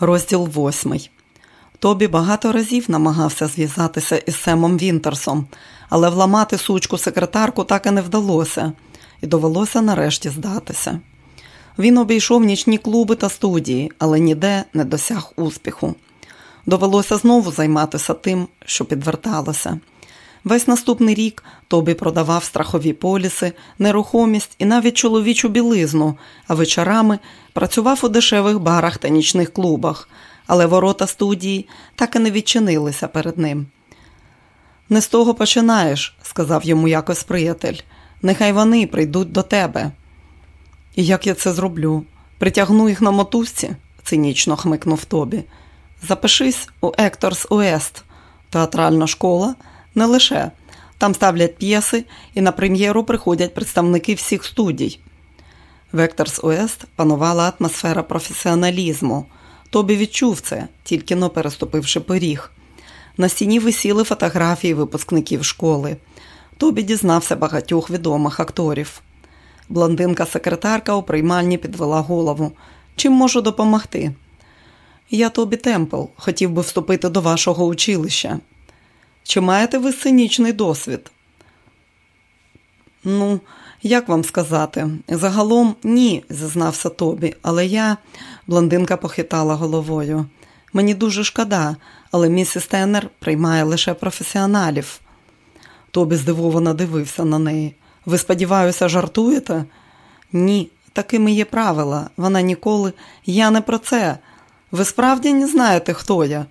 Розділ восьмий. Тобі багато разів намагався зв'язатися із Семом Вінтерсом, але вламати сучку секретарку так і не вдалося, і довелося нарешті здатися. Він обійшов нічні клуби та студії, але ніде не досяг успіху. Довелося знову займатися тим, що підверталося. Весь наступний рік Тобі продавав страхові поліси, нерухомість і навіть чоловічу білизну, а вечорами працював у дешевих барах та нічних клубах, але ворота студії так і не відчинилися перед ним. Не з того починаєш, сказав йому якось приятель. Нехай вони прийдуть до тебе. І як я це зроблю? Притягну їх на мотузці, цинічно хмикнув Тобі. Запишись у Екторс Уест, театральна школа, не лише. Там ставлять п'єси і на прем'єру приходять представники всіх студій. В Екторс Уест панувала атмосфера професіоналізму. Тобі відчув це, тільки но переступивши поріг. На стіні висіли фотографії випускників школи. Тобі дізнався багатьох відомих акторів. Блондинка-секретарка у приймальні підвела голову. Чим можу допомогти? Я Тобі Темпл, хотів би вступити до вашого училища. Чи маєте ви сценічний досвід? Ну, як вам сказати? Загалом ні, зазнався Тобі, але я, блондинка похитала головою. Мені дуже шкода, але місіс Теннер приймає лише професіоналів. Тобі здивовано дивився на неї. Ви, сподіваюся, жартуєте? Ні, такими є правила. Вона ніколи. Я не про це. Ви справді не знаєте, хто я?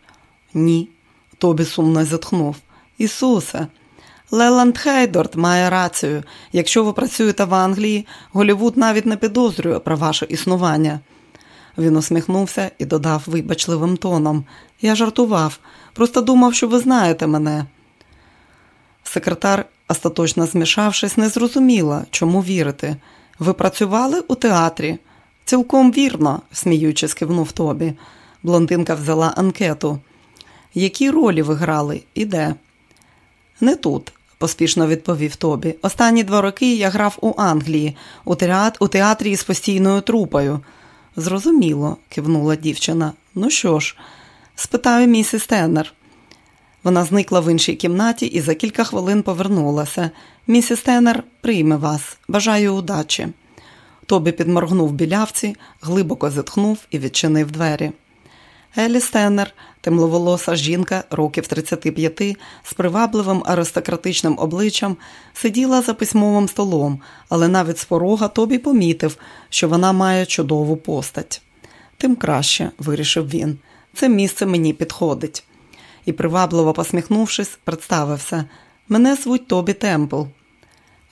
Ні. Тобі сумно зітхнув. Ісусе, Леланд Хейдорт має рацію. Якщо ви працюєте в Англії, Голівуд навіть не підозрює про ваше існування. Він усміхнувся і додав вибачливим тоном. Я жартував, просто думав, що ви знаєте мене. Секретар, остаточно змішавшись, не зрозуміла, чому вірити. Ви працювали у театрі? Цілком вірно, сміючись, кивнув Тобі. Блондинка взяла анкету. Які ролі ви грали і де? Не тут, поспішно відповів Тобі. Останні два роки я грав у Англії, у, театр, у театрі з постійною трупою. Зрозуміло, кивнула дівчина. Ну що ж, спитаю місіс Теннер. Вона зникла в іншій кімнаті і за кілька хвилин повернулася. Місіс Теннер прийме вас. Бажаю удачі. Тобі підморгнув білявці, глибоко зітхнув і відчинив двері. Елі Стеннер, темловолоса жінка років 35, з привабливим аристократичним обличчям, сиділа за письмовим столом, але навіть з порога Тобі помітив, що вона має чудову постать. Тим краще, вирішив він, це місце мені підходить. І, привабливо посміхнувшись, представився Мене звуть Тобі Темпл.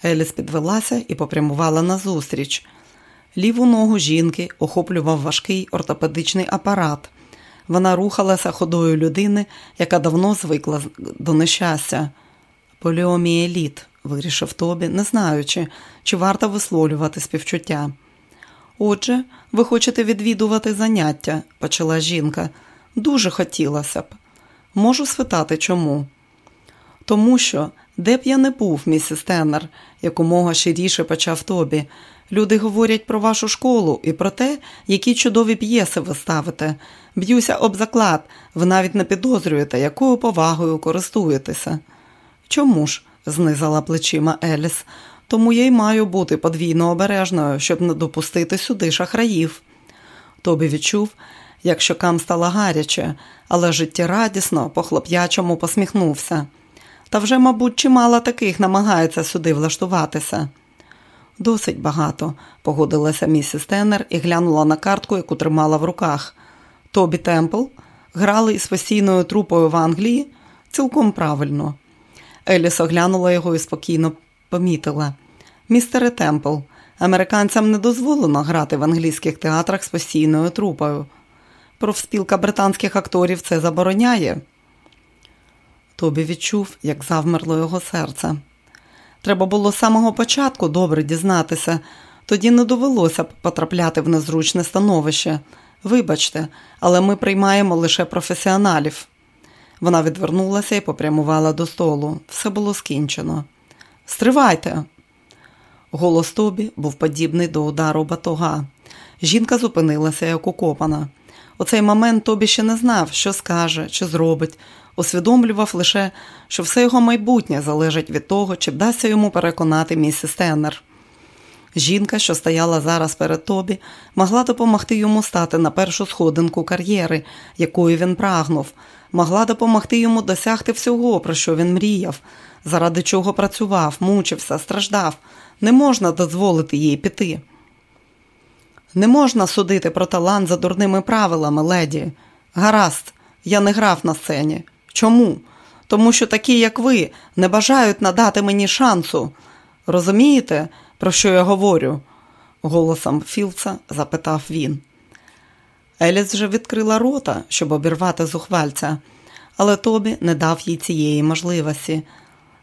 Еліс підвелася і попрямувала назустріч. Ліву ногу жінки охоплював важкий ортопедичний апарат. Вона рухалася ходою людини, яка давно звикла до нещастя. Поліоміеліт, вирішив Тобі, не знаючи, чи варто висловлювати співчуття. Отже, ви хочете відвідувати заняття, почала жінка. Дуже хотілося б. Можу спитати чому? Тому що, де б я не був, місіс Теннер, якомога щиріше почав Тобі, Люди говорять про вашу школу і про те, які чудові п'єси ви ставите. Б'юся об заклад, ви навіть не підозрюєте, якою повагою користуєтеся. Чому ж? знизала плечима Еліс. Тому я й маю бути подвійно обережною, щоб не допустити сюди шахраїв. Тобі відчув, як щокам стало гаряче, але життєрадісно по хлоп'ячому посміхнувся. Та вже, мабуть, чимало таких намагається сюди влаштуватися. Досить багато, погодилася місіс Теннер і глянула на картку, яку тримала в руках. Тобі Темпл грали із постійною трупою в Англії цілком правильно. Еліс оглянула його і спокійно помітила. Містере Темпл, американцям не дозволено грати в англійських театрах з постійною трупою. Профспілка британських акторів це забороняє. Тобі відчув, як завмерло його серце. Треба було з самого початку добре дізнатися, тоді не довелося потрапляти в незручне становище. Вибачте, але ми приймаємо лише професіоналів. Вона відвернулася і попрямувала до столу. Все було скінчено. Стривайте. Голос Тобі був подібний до удару батога. Жінка зупинилася, як укопана. У цей момент Тобі ще не знав, що скаже чи зробить, усвідомлював лише, що все його майбутнє залежить від того, чи вдасться йому переконати місіс Теннер. Жінка, що стояла зараз перед Тобі, могла допомогти йому стати на першу сходинку кар'єри, якою він прагнув, могла допомогти йому досягти всього, про що він мріяв, заради чого працював, мучився, страждав. Не можна дозволити їй піти. Не можна судити про талант за дурними правилами, леді. Гаразд, я не грав на сцені. Чому? Тому що такі, як ви, не бажають надати мені шансу. Розумієте, про що я говорю? голосом Філца запитав він. Еліс вже відкрила рота, щоб обірвати зухвальця, але Тобі не дав їй цієї можливості.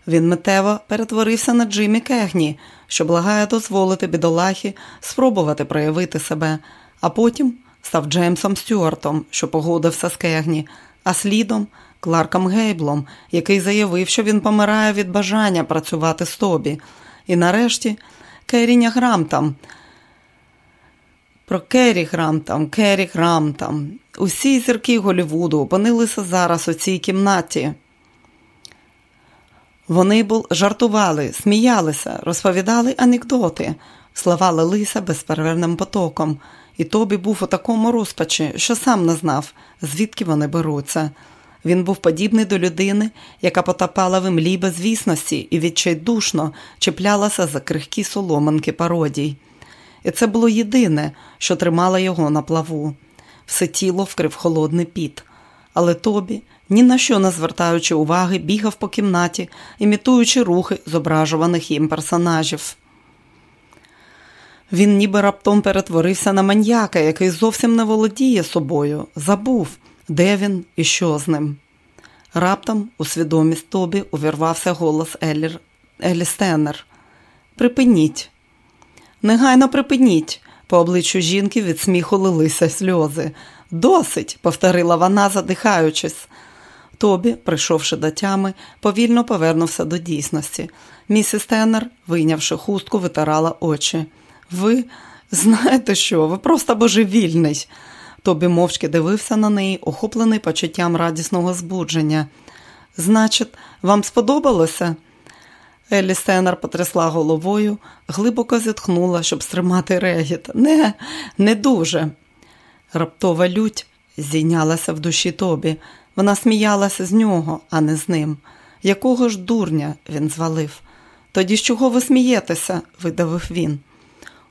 Він митево перетворився на Джиммі Кегні, що благає дозволити бідолахі спробувати проявити себе, а потім став Джеймсом Стюартом, що погодився з Кегні, а слідом Кларком Гейблом, який заявив, що він помирає від бажання працювати з Тобі. І нарешті Керіня Грамтам. Про Керрі Грамтам, Керрі Грамтам. Усі зірки Голівуду опинилися зараз у цій кімнаті. Вони бул, жартували, сміялися, розповідали анекдоти, слова лилися безперервним потоком, і Тобі був у такому розпачі, що сам не знав, звідки вони беруться. Він був подібний до людини, яка потопала в імлі безвісності і відчайдушно чіплялася за крихкі соломинки пародій. І це було єдине, що тримало його на плаву. Все тіло вкрив холодний піт. Але Тобі, ні на що не звертаючи уваги, бігав по кімнаті, імітуючи рухи зображуваних їм персонажів. Він ніби раптом перетворився на маньяка, який зовсім не володіє собою, забув, де він і що з ним. Раптом у свідомість Тобі увірвався голос Елір, Елі Стеннер. Припиніть. Негайно припиніть. По обличчю жінки від сміху лилися сльози. Досить, повторила вона, задихаючись. Тобі, прийшовши до тями, повільно повернувся до дійсності. Місіс Теннер, вийнявши хустку, витирала очі. Ви знаєте що? Ви просто божевільний. Тобі мовчки дивився на неї, охоплений почуттям радісного збудження. Значить, вам сподобалося? Еллі Стеннер потрясла головою, глибоко зітхнула, щоб стримати регіт. Не, не дуже. Раптова лють зійнялася в душі Тобі. Вона сміялася з нього, а не з ним. Якого ж дурня він звалив? Тоді з чого ви смієтеся? видавив він.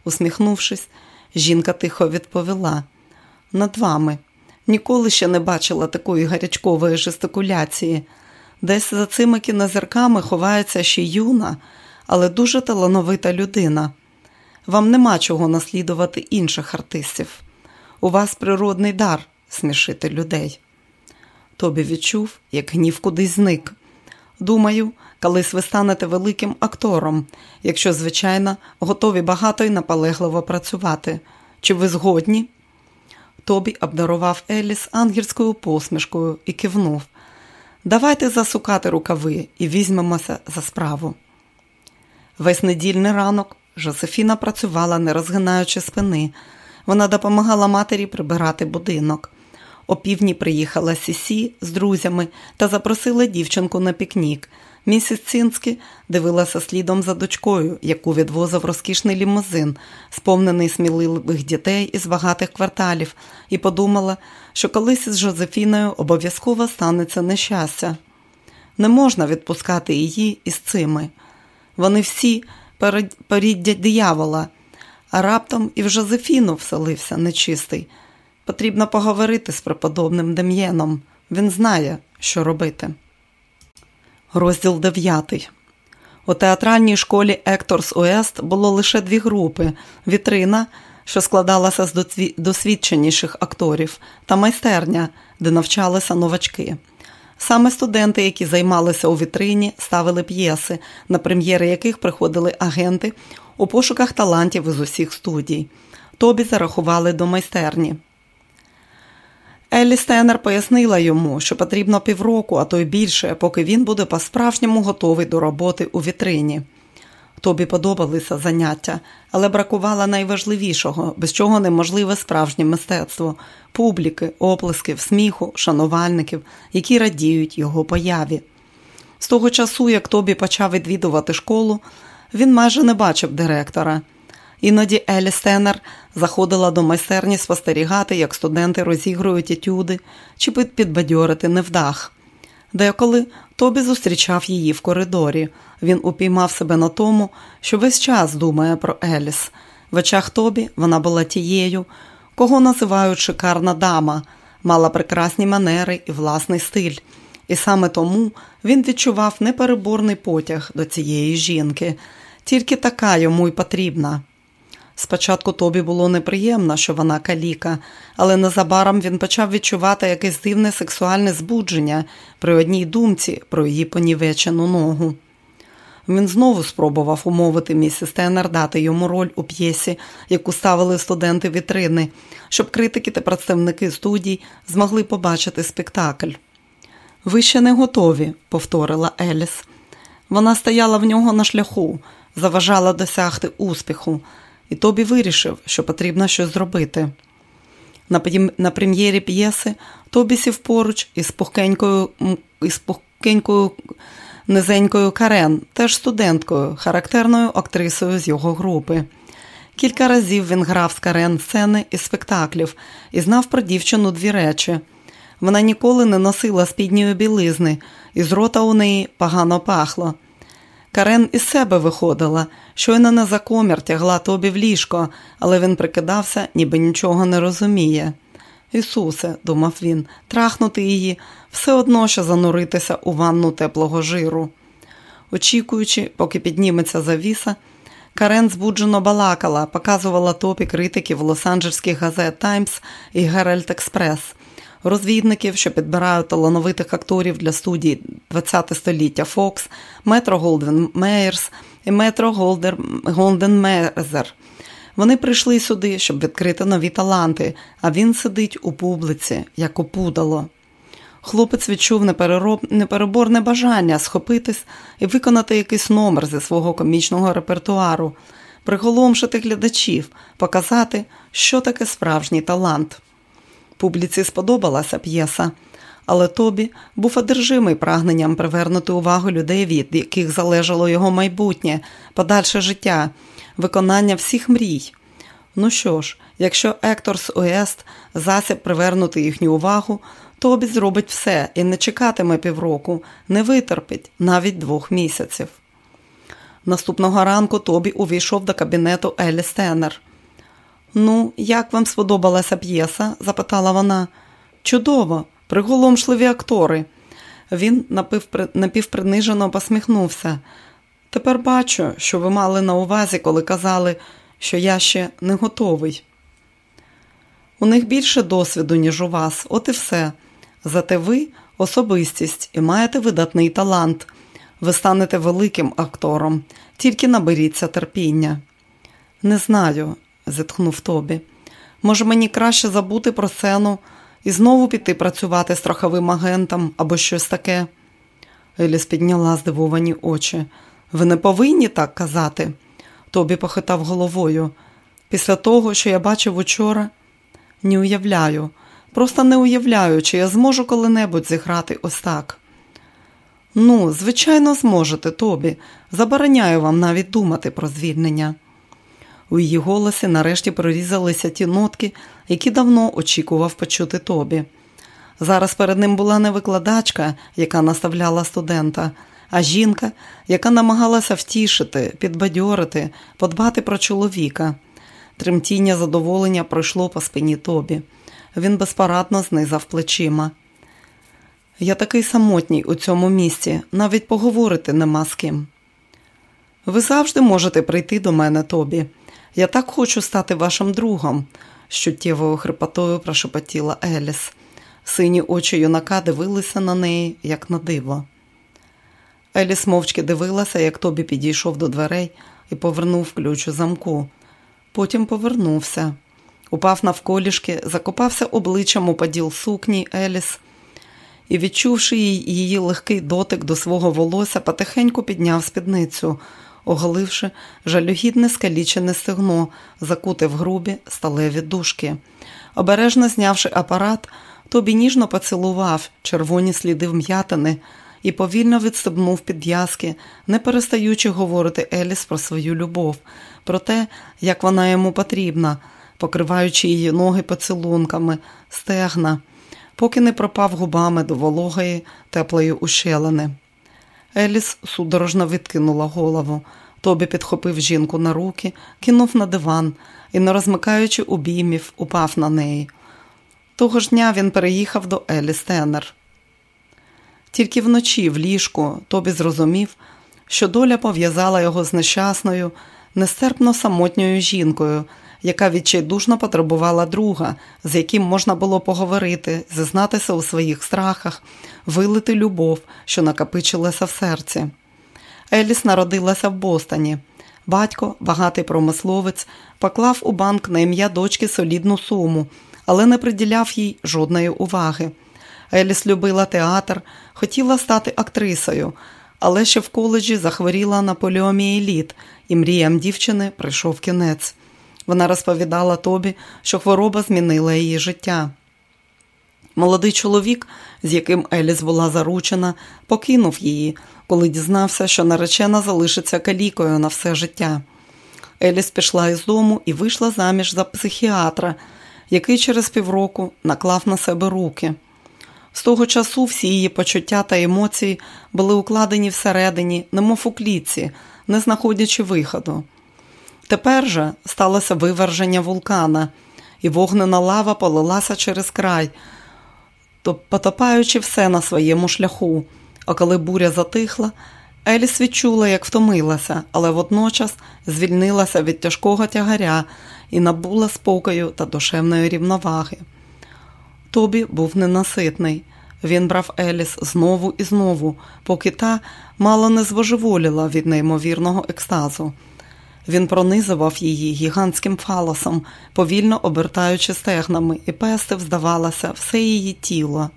Усміхнувшись, жінка тихо відповіла над вами. Ніколи ще не бачила такої гарячкової жестикуляції. Десь за цими кінозірками ховається ще юна, але дуже талановита людина. Вам нема чого наслідувати інших артистів. У вас природний дар смішити людей. Тобі відчув, як гнів кудись зник. Думаю, колись ви станете великим актором, якщо, звичайно, готові багато і наполегливо працювати. Чи ви згодні? Тобі обдарував Еліс ангельською посмішкою і кивнув. Давайте засукати рукави і візьмемося за справу. Весь недільний ранок Жозефіна працювала, не розгинаючи спини. Вона допомагала матері прибирати будинок. О півдні приїхала Сісі з друзями та запросила дівчинку на пікнік. Місіс Цинські дивилася слідом за дочкою, яку відвозив розкішний лімузин, сповнений сміливих дітей із багатих кварталів, і подумала, що колись із Жозефіною обов'язково станеться нещастя. Не можна відпускати її із цими. Вони всі поріддя диявола, а раптом і в Жозефіну вселився нечистий. Потрібно поговорити з преподобним Дем'єном. Він знає, що робити. Розділ 9. У театральній школі Екторс Уест було лише дві групи: вітрина, що складалася з досвідченіших акторів, та майстерня, де навчалися новачки. Саме студенти, які займалися у вітрині, ставили п'єси, на прем'єри яких приходили агенти у пошуках талантів із усіх студій. Тобі зарахували до майстерні. Еллі Стеннер пояснила йому, що потрібно півроку, а то й більше, поки він буде по-справжньому готовий до роботи у вітрині. Тобі подобалися заняття, але бракувало найважливішого, без чого неможливе справжнє мистецтво публіки, оплесків, сміху, шанувальників, які радіють його появі. З того часу, як Тобі почав відвідувати школу, він майже не бачив директора. Іноді Елі Стеннер заходила до майстерні спостерігати, як студенти розігрують етюди чи підбадьорити невдах. Деколи Тобі зустрічав її в коридорі. Він упіймав себе на тому, що весь час думає про Еліс. В очах Тобі вона була тією, кого називають шикарна дама, мала прекрасні манери і власний стиль. І саме тому він відчував непереборний потяг до цієї жінки, тільки така йому й потрібна. Спочатку тобі було неприємно, що вона каліка, але незабаром він почав відчувати якесь дивне сексуальне збудження при одній думці про її понівечену ногу. Він знову спробував умовити місіс Теннер дати йому роль у п'єсі, яку ставили студенти вітрини, щоб критики та представники студій змогли побачити спектакль. Ви ще не готові, повторила Еліс. Вона стояла в нього на шляху, заважала досягти успіху і Тобі вирішив, що потрібно щось зробити. На прем'єрі п'єси Тобі сів поруч із пухкенькою, із пухкенькою низенькою Карен, теж студенткою, характерною актрисою з його групи. Кілька разів він грав з Карен сцени і спектаклів і знав про дівчину дві речі. Вона ніколи не носила спідньої білизни, і з рота у неї погано пахло. Карен із себе виходила, щойно на закомір тягла тобі в ліжко, але він прикидався, ніби нічого не розуміє. Ісусе, думав він, трахнути її все одно, що зануритися у ванну теплого жиру. Очікуючи, поки підніметься завіса, Карен збуджено балакала, показувала Тобі критиків Лос-Анджельських газет Таймс і Геральд Експрес розвідників, що підбирають талановитих акторів для студії ХХ століття Фокс, Метро Голдвін Меєр і Метро Голдвін Меєр. Вони прийшли сюди, щоб відкрити нові таланти, а він сидить у публиці, як опудало. Хлопець відчув непереборне бажання схопитись і виконати якийсь номер зі свого комічного репертуару, приголомшити глядачів, показати, що таке справжній талант. Публіці сподобалася п'єса, але Тобі був одержимий прагненням привернути увагу людей, від яких залежало його майбутнє, подальше життя, виконання всіх мрій. Ну що ж, якщо Екторс Уест засіб привернути їхню увагу, Тобі зробить все і не чекатиме півроку, не витерпить навіть двох місяців. Наступного ранку Тобі увійшов до кабінету Елі Стеннер – Ну, як вам сподобалася п'єса? запитала вона. Чудово, приголомшливі актори. Він напівпринижено посміхнувся. Тепер бачу, що ви мали на увазі, коли казали, що я ще не готовий. У них більше досвіду, ніж у вас, от і все. Зате ви особистість і маєте видатний талант. Ви станете великим актором, тільки наберіться терпіння. Не знаю, зітхнув Тобі. Може, мені краще забути про сцену і знову піти працювати страховим агентом або щось таке. Еліс підняла здивовані очі. Ви не повинні так казати. Тобі похитав головою. Після того, що я бачив учора, не уявляю, просто не уявляю, чи я зможу коли-небудь зіграти ось так. Ну, звичайно, зможете, Тобі. Забороняю вам навіть думати про звільнення. У її голосі нарешті прорізалися ті нотки, які давно очікував почути Тобі. Зараз перед ним була не викладачка, яка наставляла студента, а жінка, яка намагалася втішити, підбадьорити, подбати про чоловіка. Тремтіння задоволення пройшло по спині Тобі. Він безпорадно знизав плечима. Я такий самотній у цьому місці, навіть поговорити нема з ким. Ви завжди можете прийти до мене, Тобі. Я так хочу стати вашим другом, з чуттєвою хрипотою прошепотіла Еліс. Сині очі юнака дивилися на неї, як на диво. Еліс мовчки дивилася, як Тобі підійшов до дверей і повернув ключ у замку. Потім повернувся, упав навколішки, закопався обличчям у поділ сукні Еліс і, відчувши її легкий дотик до свого волосся, потихеньку підняв спідницю. Оголивши жалюгідне скалічене стегно, закуте в грубі сталеві дужки. Обережно знявши апарат, Тобі ніжно поцілував червоні сліди вм'ятини і повільно відстебнув підв'язки, не перестаючи говорити Еліс про свою любов, про те, як вона йому потрібна, покриваючи її ноги поцілунками, стегна, поки не пропав губами до вологої, теплої ущелини. Еліс судорожно відкинула голову. Тобі підхопив жінку на руки, кинув на диван і, не розмикаючи обіймів, упав на неї. Того ж дня він переїхав до Еліс Теннер. Тільки вночі в ліжку Тобі зрозумів, що доля пов'язала його з нещасною, нестерпно самотньою жінкою, яка відчайдушно потребувала друга, з яким можна було поговорити, зізнатися у своїх страхах, вилити любов, що накопичилася в серці. Еліс народилася в Бостоні. Батько, багатий промисловець, поклав у банк на ім'я дочки солідну суму, але не приділяв їй жодної уваги. Еліс любила театр, хотіла стати актрисою, але ще в коледжі захворіла на поліомієліт, і мріям дівчини прийшов кінець. Вона розповідала Тобі, що хвороба змінила її життя. Молодий чоловік, з яким Еліс була заручена, покинув її, коли дізнався, що наречена залишиться калікою на все життя. Еліс пішла із дому і вийшла заміж за психіатра, який через півроку наклав на себе руки. З того часу всі її почуття та емоції були укладені всередині, немов у клітці, не знаходячи виходу. Тепер же сталося виверження вулкана, і вогнена лава полилася через край, то потопаючи все на своєму шляху. А коли буря затихла, Еліс відчула, як втомилася, але водночас звільнилася від тяжкого тягаря і набула спокою та душевної рівноваги. Тобі був ненаситний. Він брав Еліс знову і знову, поки та мало не звожеволіла від неймовірного екстазу. Він пронизував її гігантським фалосом, повільно обертаючи стегнами, і пестив, здавалося, все її тіло.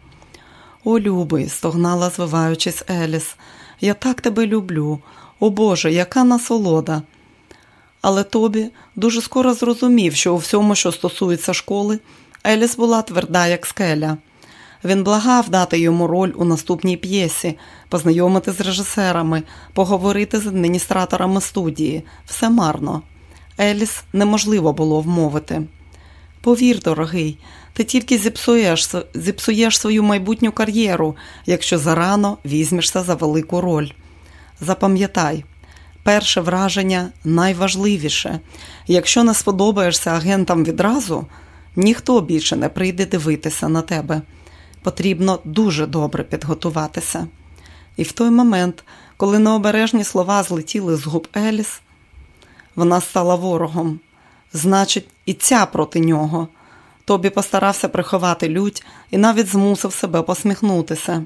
О, любий, стогнала, звиваючись Еліс, я так тебе люблю. О Боже, яка насолода. Але Тобі дуже скоро зрозумів, що у всьому, що стосується школи, Еліс була тверда, як скеля. Він благав дати йому роль у наступній п'єсі, познайомити з режисерами, поговорити з адміністраторами студії. Все марно. Еліс неможливо було вмовити. Повір, дорогий, ти тільки зіпсуєш, зіпсуєш свою майбутню кар'єру, якщо зарано візьмешся за велику роль. Запам'ятай, перше враження найважливіше. Якщо не сподобаєшся агентам відразу, ніхто більше не прийде дивитися на тебе. Потрібно дуже добре підготуватися. І в той момент, коли необережні слова злетіли з губ Еліс, вона стала ворогом. Значить, і ця проти нього. Тобі постарався приховати лють і навіть змусив себе посміхнутися.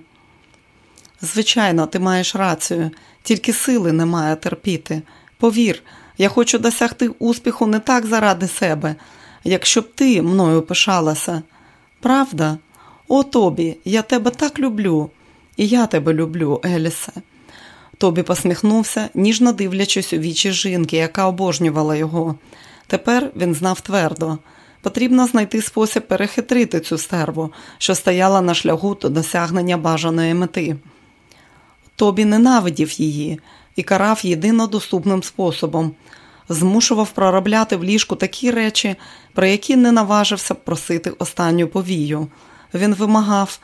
Звичайно, ти маєш рацію, тільки сили немає терпіти. Повір, я хочу досягти успіху не так заради себе, якщо б ти мною пишалася. Правда? О, Тобі, я тебе так люблю, і я тебе люблю, Елісе. Тобі посміхнувся, ніжно дивлячись у вічі жінки, яка обожнювала його. Тепер він знав твердо. Потрібно знайти спосіб перехитрити цю стерву, що стояла на шляху до досягнення бажаної мети. Тобі ненавидів її і карав єдино доступним способом, змушував проробляти в ліжку такі речі, про які не наважився просити останню повію. Він вимагав,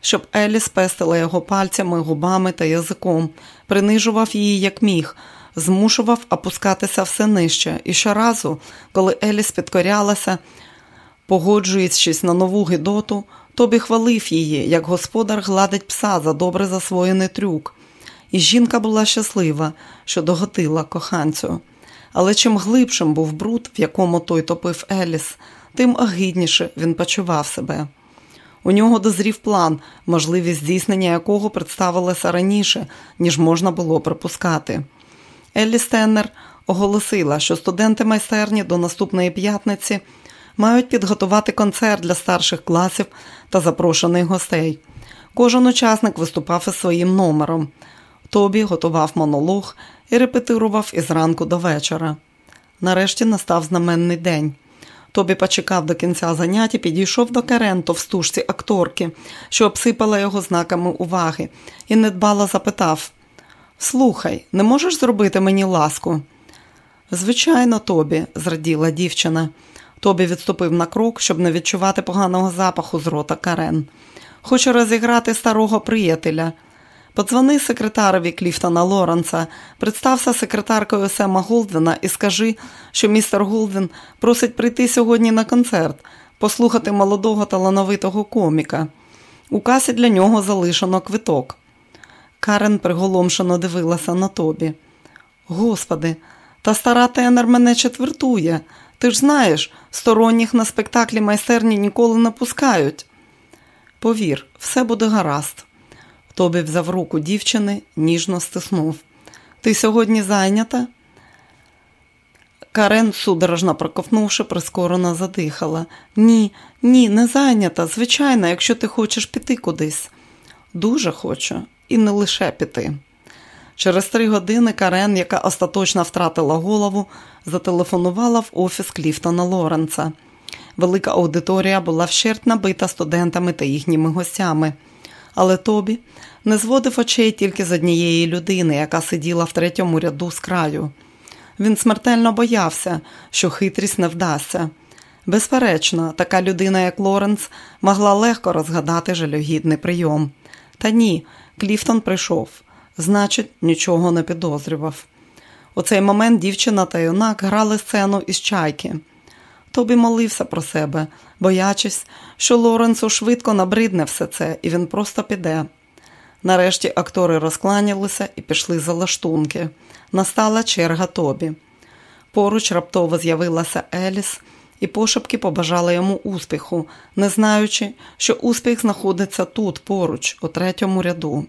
щоб Еліс пестила його пальцями, губами та язиком, принижував її як міг, змушував опускатися все нижче. І щоразу, коли Еліс підкорялася, погоджуючись на нову гидоту, Тобі хвалив її, як господар гладить пса за добре засвоєний трюк. І жінка була щаслива, що доготила коханцю. Але чим глибшим був бруд, в якому той топив Еліс, тим огидніше він почував себе. У нього дозрів план, можливість здійснення якого представилася раніше, ніж можна було припускати. Еллі Стеннер оголосила, що студенти майстерні до наступної п'ятниці мають підготувати концерт для старших класів та запрошених гостей. Кожен учасник виступав із своїм номером. Тобі готував монолог і репетирував із ранку до вечора. Нарешті настав знаменний день. Тобі почекав до кінця занять і підійшов до Карен, товстушці акторки, що обсипала його знаками уваги, і недбало запитав Слухай, не можеш зробити мені ласку? Звичайно, Тобі, зраділа дівчина. Тобі відступив на крок, щоб не відчувати поганого запаху з рота Карен. Хочу розіграти старого приятеля. Подзвони секретарові Кліфтона Лоренса, представся секретаркою Сема Голдвена і скажи, що містер Голдвен просить прийти сьогодні на концерт, послухати молодого талановитого коміка. У касі для нього залишено квиток. Карен приголомшено дивилася на тобі. Господи, та стара тенер мене четвертує. Ти ж знаєш, сторонніх на спектаклі майстерні ніколи не пускають. Повір, все буде гаразд. Тобі взяв руку дівчини, ніжно стиснув. Ти сьогодні зайнята? Карен, судорожно проковнувши, прискорено задихала. Ні, ні, не зайнята. Звичайно, якщо ти хочеш піти кудись. Дуже хочу, і не лише піти. Через три години Карен, яка остаточно втратила голову, зателефонувала в офіс Кліфтона Лоренца. Велика аудиторія була вщерть набита студентами та їхніми гостями. Але Тобі не зводив очей тільки з однієї людини, яка сиділа в третьому ряду з краю. Він смертельно боявся, що хитрість не вдасться. Безперечно, така людина, як Лоренц, могла легко розгадати жалюгідний прийом. Та ні, Кліфтон прийшов, значить, нічого не підозрював. У цей момент дівчина та юнак грали сцену із чайки. Тобі молився про себе, боячись, що Лоренцу швидко набридне все це, і він просто піде. Нарешті актори розкланялися і пішли за лаштунки. Настала черга Тобі. Поруч раптово з'явилася Еліс і пошепки побажала йому успіху, не знаючи, що успіх знаходиться тут, поруч, у третьому ряду.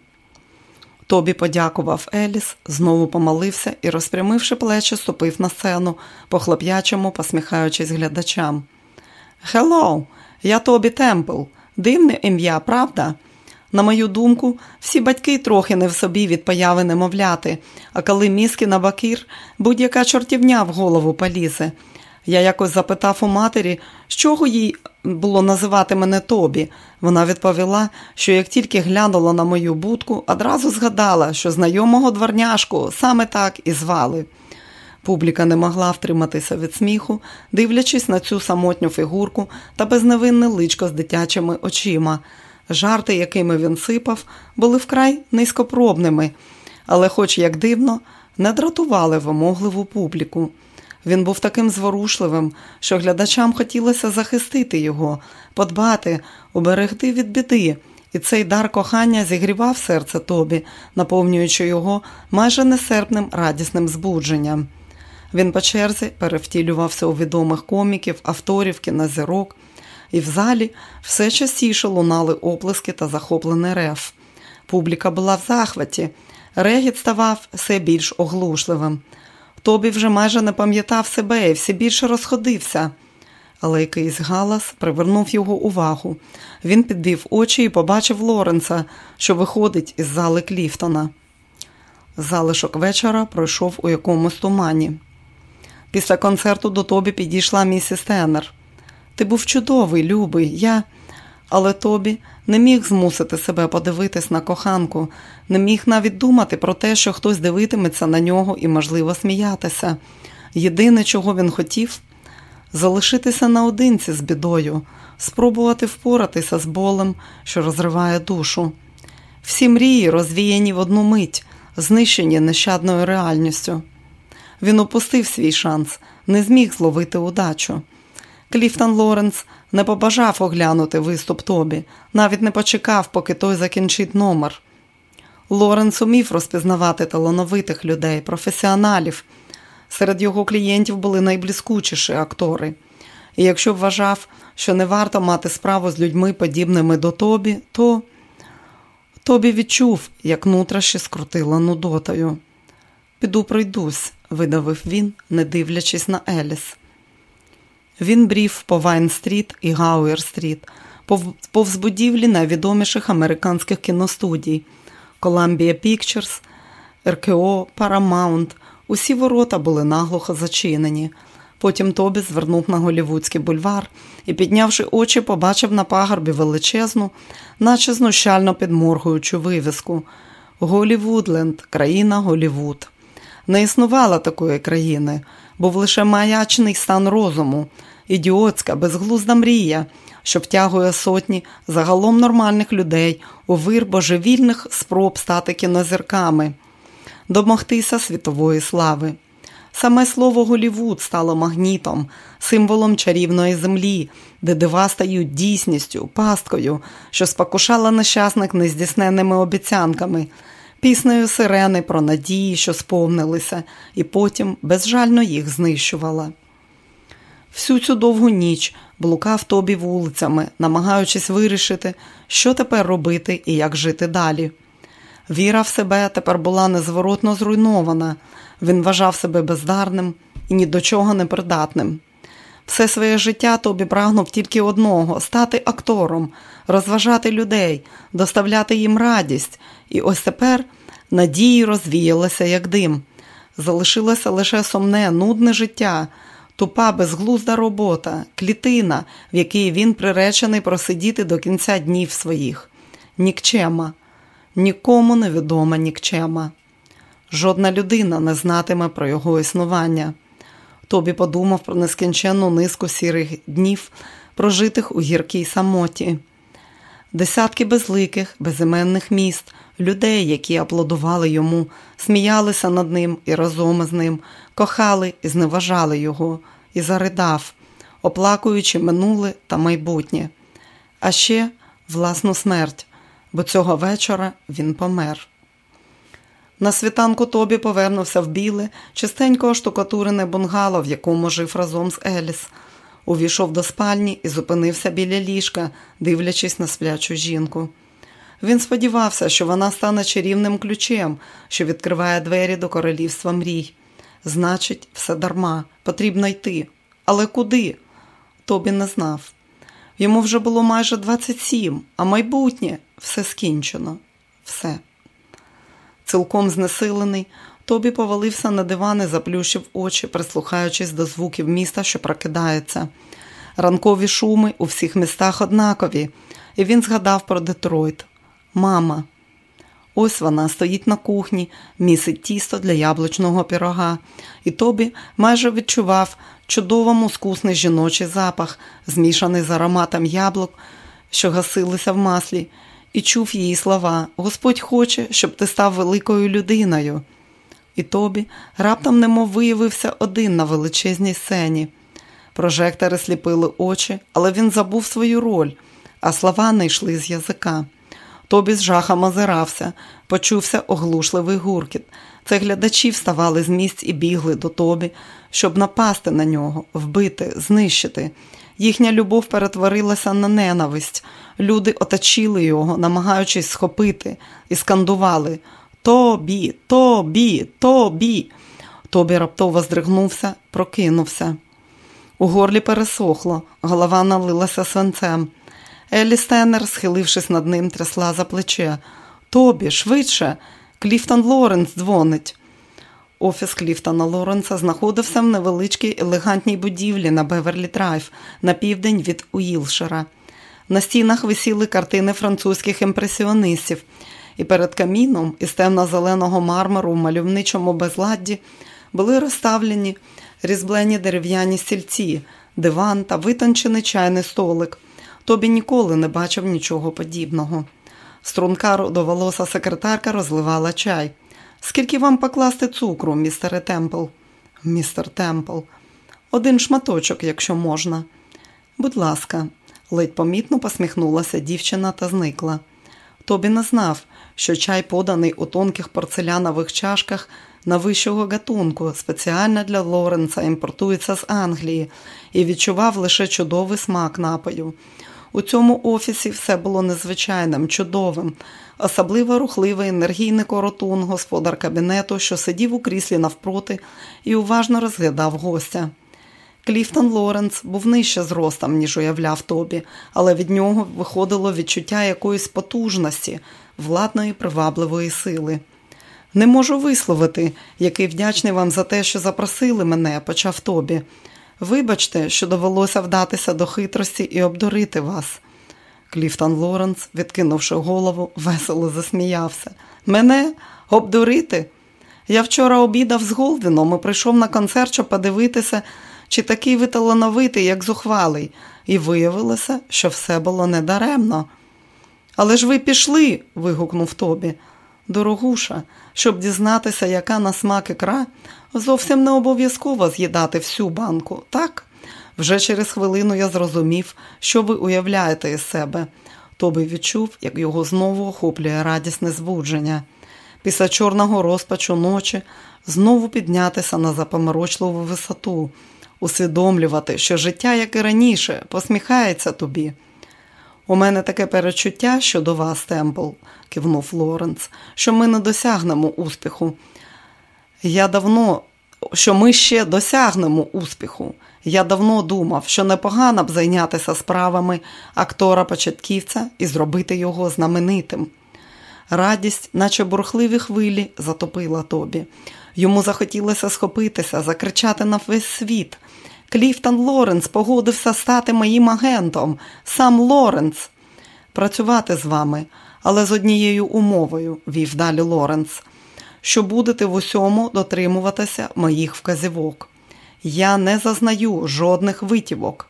Тобі подякував Еліс, знову помолився і, розпрямивши плечі, ступив на сцену, по хлоп'ячому посміхаючись глядачам. Hello, я Тобі Темпл. Дивне ім'я, правда? На мою думку, всі батьки трохи не в собі від появи немовляти, а коли мізки на бакір, будь-яка чортівня в голову полізе. Я якось запитав у матері, з чого їй було називати мене Тобі. Вона відповіла, що як тільки глянула на мою будку, одразу згадала, що знайомого дворняшку саме так і звали. Публіка не могла втриматися від сміху, дивлячись на цю самотню фігурку та безневинне личко з дитячими очима. Жарти, якими він сипав, були вкрай низькопробними, але, хоч як дивно, не дратували вимогливу публіку. Він був таким зворушливим, що глядачам хотілося захистити його, подбати, уберегти від біди, і цей дар кохання зігрівав серце Тобі, наповнюючи його майже несерпним радісним збудженням. Він по черзі перевтілювався у відомих коміків, авторів, кінозірок, і в залі все частіше лунали оплески та захоплений рев. Публіка була в захваті, регіт ставав все більш оглушливим. Тобі вже майже не пам'ятав себе і все більше розходився. Але якийсь галас привернув його увагу. Він підвів очі і побачив Лоренца, що виходить із зали Кліфтона. Залишок вечора пройшов у якомусь тумані. Після концерту до Тобі підійшла місіс Теннер. Ти був чудовий, любий, я. Але Тобі не міг змусити себе подивитись на коханку, не міг навіть думати про те, що хтось дивитиметься на нього і, можливо, сміятися. Єдине, чого він хотів залишитися наодинці з бідою, спробувати впоратися з болем, що розриває душу. Всі мрії розвіяні в одну мить, знищені нещадною реальністю. Він опустив свій шанс, не зміг зловити удачу. Кліфтон Лоренс не побажав оглянути виступ Тобі, навіть не почекав, поки той закінчить номер. Лоренс умів розпізнавати талановитих людей, професіоналів. Серед його клієнтів були найблискучіші актори. І якщо вважав, що не варто мати справу з людьми, подібними до Тобі, то Тобі відчув, як нутрощі скрутила нудотою. Піду пройдусь, видавив він, не дивлячись на Еліс. Він брів по Вайн-стріт і Гауер-стріт, повз будівлі найвідоміших американських кіностудій Columbia Pictures, РКО, Парамаунт. Усі ворота були наглухо зачинені. Потім Тобі звернув на голівудський бульвар і, піднявши очі, побачив на пагорбі величезну, наче знущально підморгуючу вивіску Голівудленд, країна Голівуд. Не існувало такої країни, був лише маячний стан розуму, ідіотська, безглузда мрія, що втягує сотні загалом нормальних людей у вир божевільних спроб стати кінозірками, домогтися світової слави. Саме слово Голівуд стало магнітом, символом чарівної землі, де дива стають дійсністю, пасткою, що спокушала нещасних нездійсненними обіцянками, піснею сирени про надії, що сповнилися, і потім безжально їх знищувала. Всю цю довгу ніч блукав тобі вулицями, намагаючись вирішити, що тепер робити і як жити далі. Віра в себе тепер була незворотно зруйнована, він вважав себе бездарним і ні до чого не придатним. Все своє життя тобі прагнув тільки одного стати актором, розважати людей, доставляти їм радість, і ось тепер надії розвіялися, як дим. Залишилося лише сумне, нудне життя, тупа, безглузда робота, клітина, в якій він приречений просидіти до кінця днів своїх. Нікчема, нікому невідома нікчема. Жодна людина не знатиме про його існування. Тобі подумав про нескінченну низку сірих днів, прожитих у гіркій самоті. Десятки безликих, безіменних міст, людей, які аплодували йому, сміялися над ним і разом із ним, кохали і зневажали його, і заридав, оплакуючи минуле та майбутнє, а ще власну смерть, бо цього вечора він помер. На світанку Тобі повернувся в біле, чистенько оштукатурене бунгало, в якому жив разом з Еліс. Увійшов до спальні і зупинився біля ліжка, дивлячись на сплячу жінку. Він сподівався, що вона стане чарівним ключем, що відкриває двері до королівства мрій. Значить, все дарма, потрібно йти. Але куди? Тобі не знав. Йому вже було майже 27, а майбутнє все скінчено. Все. Цілком знесилений, Тобі повалився на диван і заплющив очі, прислухаючись до звуків міста, що прокидається. Ранкові шуми у всіх містах однакові, і він згадав про Детройт. Мама. Ось вона стоїть на кухні, місить тісто для яблучного пірога, і Тобі майже відчував чудово мускусний жіночий запах, змішаний з ароматом яблук, що гасилися в маслі, і чув її слова Господь хоче, щоб ти став великою людиною. І Тобі раптом немов виявився один на величезній сцені. Прожектори сліпили очі, але він забув свою роль, а слова не йшли з язика. Тобі з жахом озирався, почувся оглушливий гуркіт. Це глядачі вставали з місць і бігли до Тобі, щоб напасти на нього, вбити, знищити. Їхня любов перетворилася на ненависть. Люди оточили його, намагаючись схопити, і скандували Тобі, тобі, тобі. Тобі раптово здригнувся, прокинувся. У горлі пересохло, голова налилася свинцем. Еліс Теннер, схилившись над ним, трясла за плече. Тобі, швидше, Кліфтон Лоренс дзвонить. Офіс Кліфтона Лоренса знаходився в невеличкій елегантній будівлі на Беверлі Драйв на південь від Уілшера. На стінах висіли картини французьких імпресіонистів, і перед каміном із темно-зеленого мармуру в мальовничому безладді були розставлені різблені дерев'яні стільці, диван та витончений чайний столик. Тобі ніколи не бачив нічого подібного. Струнка родоволоса секретарка розливала чай. Скільки вам покласти цукру, містере Темпл? Містер Темпл. Один шматочок, якщо можна. Будь ласка, ледь помітно посміхнулася дівчина та зникла. Тобі не знав, що чай, поданий у тонких порцелянових чашках найвищого гатунку, спеціально для Лоренца імпортується з Англії і відчував лише чудовий смак напою. У цьому офісі все було незвичайним, чудовим, особливо рухливий енергійний коротун, господар кабінету, що сидів у кріслі навпроти і уважно розглядав гостя. Кліфтон Лоренс був нижче зростом, ніж уявляв Тобі, але від нього виходило відчуття якоїсь потужності, владної привабливої сили. Не можу висловити, який вдячний вам за те, що запросили мене, почав Тобі. Вибачте, що довелося вдатися до хитрості і обдурити вас. Кліфтон Лоренс, відкинувши голову, весело засміявся. Мене обдурити? Я вчора обідав з Голденом і прийшов на концерт, щоб подивитися, чи такий ви талановитий, як зухвалий, і виявилося, що все було недаремно. Але ж ви пішли. вигукнув Тобі. Дорогуша, щоб дізнатися, яка на смак ікра, зовсім не обов'язково з'їдати всю банку, так? Вже через хвилину я зрозумів, що ви уявляєте із себе. Тобі відчув, як його знову охоплює радісне збудження. Після чорного розпачу ночі знову піднятися на запоморочливу висоту, усвідомлювати, що життя, як і раніше, посміхається тобі. У мене таке перечуття щодо вас, Темпл, кивнув Лоренц, що ми не досягнемо успіху. Я давно, що ми ще досягнемо успіху. Я давно думав, що непогано б зайнятися справами актора-початківця і зробити його знаменитим. Радість, наче бурхливі хвилі, затопила тобі. Йому захотілося схопитися, закричати на весь світ. Кліфтон Лоренс погодився стати моїм агентом, сам Лоренс. Працювати з вами, але з однією умовою, вів далі Лоренс, що будете в усьому дотримуватися моїх вказівок. Я не зазнаю жодних витівок.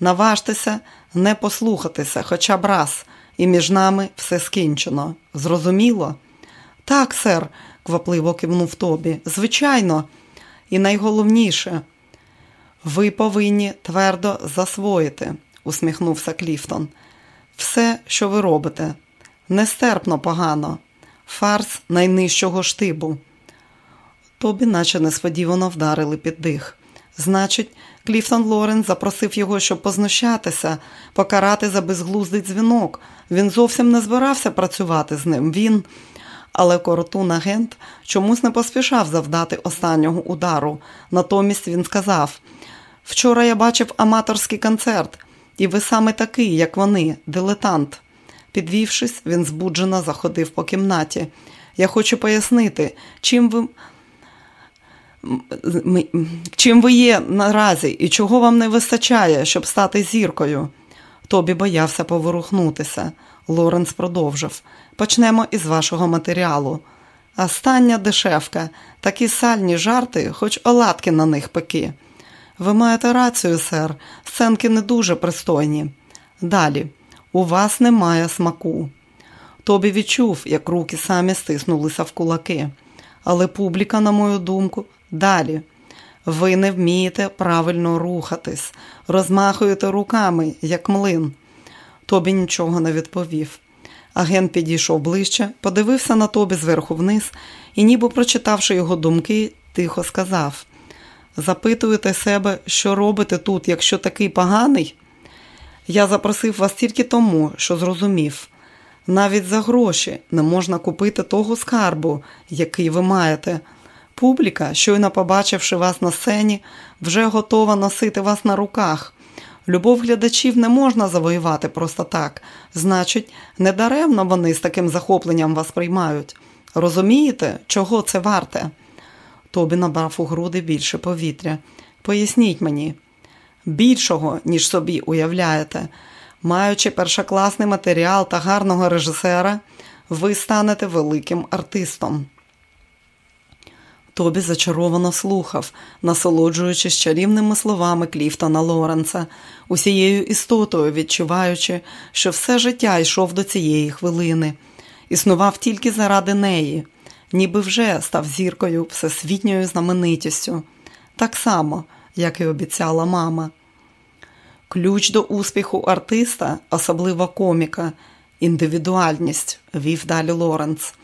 Наважтеся не послухатися хоча б раз, і між нами все скінчено. Зрозуміло? Так, сер, квапливо кивнув Тобі. Звичайно, і найголовніше, ви повинні твердо засвоїти, усміхнувся Кліфтон. Все, що ви робите, нестерпно погано, фарс найнижчого штибу. Тобі, наче несподівано вдарили під дих. Значить, Кліфтон Лорен запросив його, щоб познущатися, покарати за безглуздий дзвінок. Він зовсім не збирався працювати з ним. Він, але коротун агент чомусь не поспішав завдати останнього удару. Натомість він сказав: Вчора я бачив аматорський концерт, і ви саме такий, як вони, дилетант. Підвівшись, він збуджено заходив по кімнаті. Я хочу пояснити, чим ви чим ви є наразі і чого вам не вистачає, щоб стати зіркою? Тобі боявся поворухнутися. Лоренс продовжив. Почнемо із вашого матеріалу. Остання дешевка, такі сальні жарти, хоч оладки на них пеки. Ви маєте рацію, сер, сценки не дуже пристойні. Далі, у вас немає смаку. Тобі відчув, як руки самі стиснулися в кулаки. Але публіка, на мою думку, далі. Ви не вмієте правильно рухатись, розмахуєте руками, як млин. Тобі нічого не відповів. Агент підійшов ближче, подивився на тобі зверху вниз і, ніби прочитавши його думки, тихо сказав: Запитуєте себе, що робите тут, якщо такий поганий? Я запросив вас тільки тому, що зрозумів. Навіть за гроші не можна купити того скарбу, який ви маєте. Публіка, щойно побачивши вас на сцені, вже готова носити вас на руках. Любов глядачів не можна завоювати просто так. Значить, недаремно вони з таким захопленням вас приймають. Розумієте, чого це варте? Тобі набрав у груди більше повітря. Поясніть мені, більшого, ніж собі уявляєте, маючи першокласний матеріал та гарного режисера, ви станете великим артистом. Тобі зачаровано слухав, насолоджуючись чарівними словами Кліфтона Лоренса, усією істотою відчуваючи, що все життя йшов до цієї хвилини, існував тільки заради неї, ніби вже став зіркою всесвітньою знаменитістю, так само, як і обіцяла мама. Ключ до успіху артиста, особливо коміка, індивідуальність, вів далі Лоренц.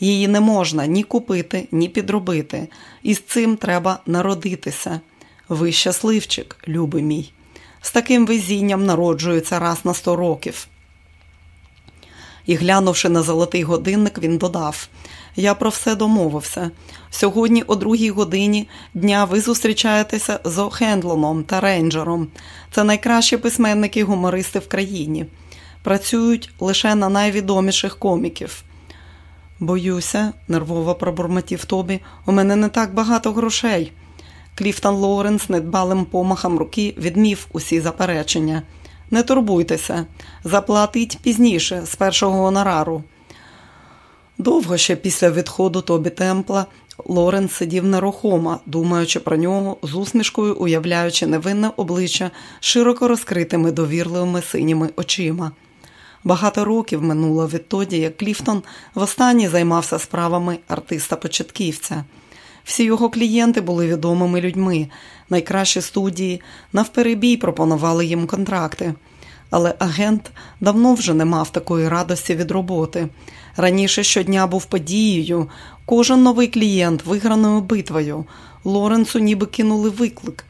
Її не можна ні купити, ні підробити, і з цим треба народитися. Ви щасливчик, любий мій. З таким везінням народжується раз на сто років. І, глянувши на золотий годинник, він додав Я про все домовився. Сьогодні, о другій годині дня, ви зустрічаєтеся з Хендлоном та Рейнджером. Це найкращі письменники гумористи в країні. Працюють лише на найвідоміших коміків. Боюся, нервово пробурмотів Тобі, у мене не так багато грошей. Кліфтон Лоуренс недбалим помахом руки відмів усі заперечення. Не турбуйтеся, заплатить пізніше, з першого гонорару. Довго ще після відходу Тобі Темпла Лоренс сидів нерухомо, думаючи про нього, з усмішкою уявляючи невинне обличчя широко розкритими довірливими синіми очима. Багато років минуло відтоді, як Кліфтон востаннє займався справами артиста-початківця. Всі його клієнти були відомими людьми, найкращі студії навперебій пропонували їм контракти. Але агент давно вже не мав такої радості від роботи. Раніше щодня був подією, кожен новий клієнт виграною битвою. Лоренсу ніби кинули виклик.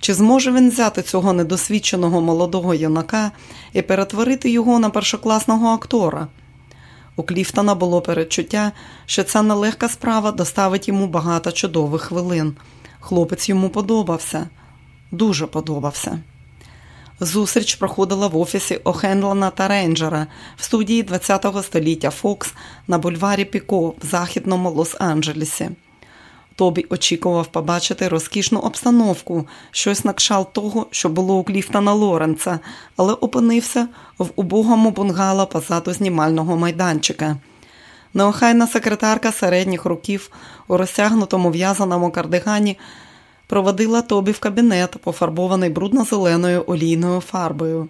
Чи зможе він взяти цього недосвідченого молодого юнака і перетворити його на першокласного актора? У Кліфтона було передчуття, що ця нелегка справа доставить йому багато чудових хвилин. Хлопець йому подобався, дуже подобався. Зустріч проходила в офісі Охенлана та Рейнджера в студії ХХ століття Фокс на бульварі Піко в західному Лос-Анджелесі. Тобі очікував побачити розкішну обстановку, щось на кшалт того, що було у Кліфтона Лоренца, але опинився в убогому бунгало позаду знімального майданчика. Неохайна секретарка середніх років у розтягнутому в'язаному кардигані проводила Тобі в кабінет, пофарбований брудно-зеленою олійною фарбою.